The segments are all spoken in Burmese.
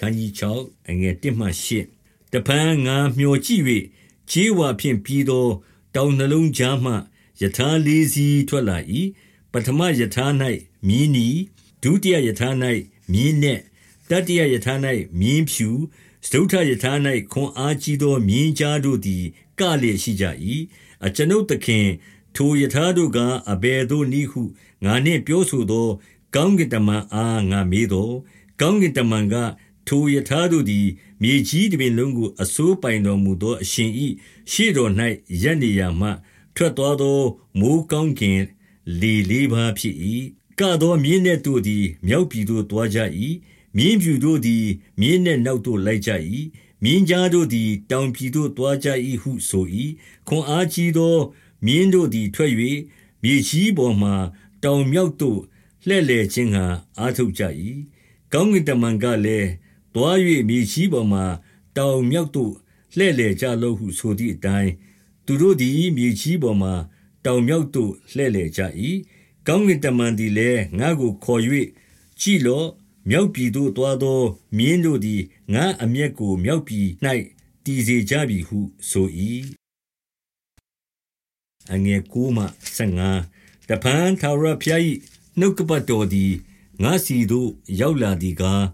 ခန်းကြီး6အငယ်1မှ8တပန်းငါမျောကြည့်၍ခြေဝါဖြင့်ပြီးသော တောင်နှလုံးကြားမှယထာလေးစီးထွက်လာ၏ပထမယထာ၌မြင်းနီဒုတိယယထာ၌မြင်းနဲ့တတိယယထာ၌မြင်းဖြူစတုထယထာ၌ခွန်အားကြီးသောမြင်းကြားတို့သည်ကလျက်ရှိကြ၏အကျွန်ုပ်သခင်ထိုယထာတို့ကအဘယ်သို့နည်းဟုငါနှင့်ပြောဆိုသော ကောင်းကင်တမန်အားငါမေးသောကောင်းကင်တမန်က ထိုယထာတို့သည် မြေကြီးတပြင်လုံးကို အစိုးပိုင်တော်မူသော အရှင်၏ရှေ့တော်၌ရပ်နေရာမှ ထွက်သွားသော မိုးကောင်းကင်လေလေးပါးဖြစ်၏ကသောမြင်းနှင့်တို့သည် မြောက်ပြည်သို့ သွားကြ၏မြင်းဖြူတို့သည် မြင်းနှင့်နောက်သို့ လိုက်ကြ၏မြင်းကြားတို့သည် တောင်ပြည်သို့ သွားကြ၏ဟုဆို၏ခွန်အားကြီးသော မြင်းတို့သည် ထွက်၍မြေကြီးပေါ်မှ တောင်မြောက်သို့ လှည့်လည်ခြင်းဟံအားထုတ်ကြ၏ကောင်းကင်တမန်ကလည်း တွား၍မြေကြီးပေါ်မှတောင်မြောက်သို့ လှည့်လည်ကြလော့ဟု ဆိုသည့်အတိုင်း သူတို့သည် မြေကြီးပေါ်မှတောင်မြောက်သို့ လှည့်လည်ကြ၏ကောင်းကင်တမန်သည်လည်း ငါ့ကိုခေါ်၍ကြည်လော့ မြောက်ပြည်သို့သွားသော မြင်းတို့သည် ငါအမျက်ကို မြောက်ပြည်၌တည်စေကြပြီဟုဆို၏အငယ်9မှ15တပန်းထာဝရဘုရား၏နှုတ်ကပတ်တော်သည် ငါစီသို့ ရောက်လာသည်ကား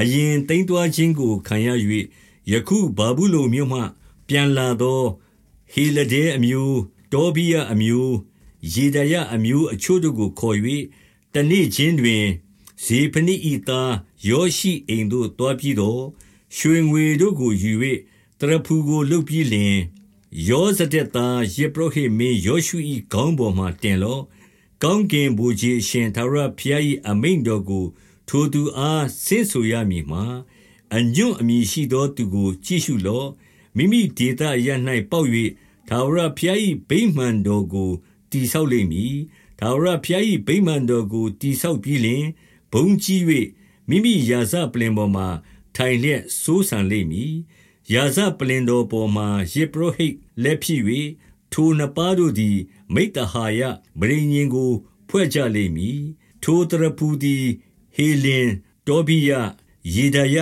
အရင်တိမ်တွားခြင်းကိုခံရ၍ယခုဘာဘူးလုံမြို့မှ ပြန်လာသော ဟေလဒဲအမျိုး တောဘိယအမျိုး ယေဒယအမျိုးအချို့တို့ကိုခေါ်၍တနေ့ချင်းတွင် ဇေဖနိဤသားယောရှိအိမ်သို့တွားပြီးတော့ရွှေငွေတို့ကိုယူ၍တရဖူကို လုတ်ပြီးလျင် ယောဇဒက်သားယေပရဟိမင်းယောရှု၏ခေါင်းပေါ်မှတင်လော့ ကောင်းကင်ဘုရားရှင်သာရဖျား၏အမိန်တော်ကို ထိုသူအားဆင့်ဆိုရမည်မှာအညွန့်အမည်ရှိသောသူကို ကြည့်ရှုလော့မိမိဒေသရ၌ပေါက်၍သာဝရဖျား၏ဗိမာန်တော်ကိုတိဆောက်လိမ့်မည်သာဝရဖျား၏ဗိမာန်တော်ကိုတိဆောက်ပြီးလျှင်ဘုံကြီး၍မိမိရာဇပလင်ပေါ်မှာထိုင်လျက်စိုးစံလိမ့်မည်ရာဇပလင်တော်ပေါ်မှာယေပရဟိတ်လက်ဖြစ်၍ထိုနှစ်ပါးတို့သည်မိတ္တဟာယဗြိဉင်ကို ဖွဲ့ကြလိမ့်မည်ထိုတရဖူသည် ဟေလင် တောဘိယ ယေဒယ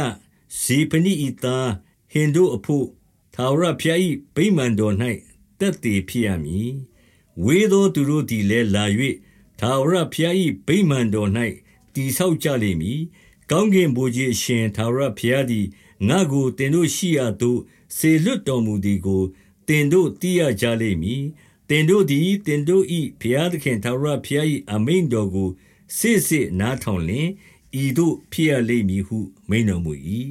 ဇေပနိဤသား ဟင်တို့အဖို့သာဝရဖျား၏ဗိမာန်တော်၌တက်တည်ဖြစ်ရမည် ဝေသောသူတို့သည်လည်းလာ၍သာဝရဖျား၏ဗိမာန်တော်၌တည်ဆောက်ကြလိမ့်မည် ကောင်းကင်ဘုရားရှင်သာဝရဖျားသည် ငါကိုတင်တို့ရှိရသို့ စေလွတ်တော်မူသည်ကိုတင်တို့သိရကြလိမ့်မည်တင်တို့သည်တင်တို့၏ဘုရားသခင်သာရဘုရား၏အမိန်တော်ကို စစ်စစ်နားထောင်လျင်ဤသို့ဖြစ်ရလိမ့်မည်ဟု မိန်တော်မူ၏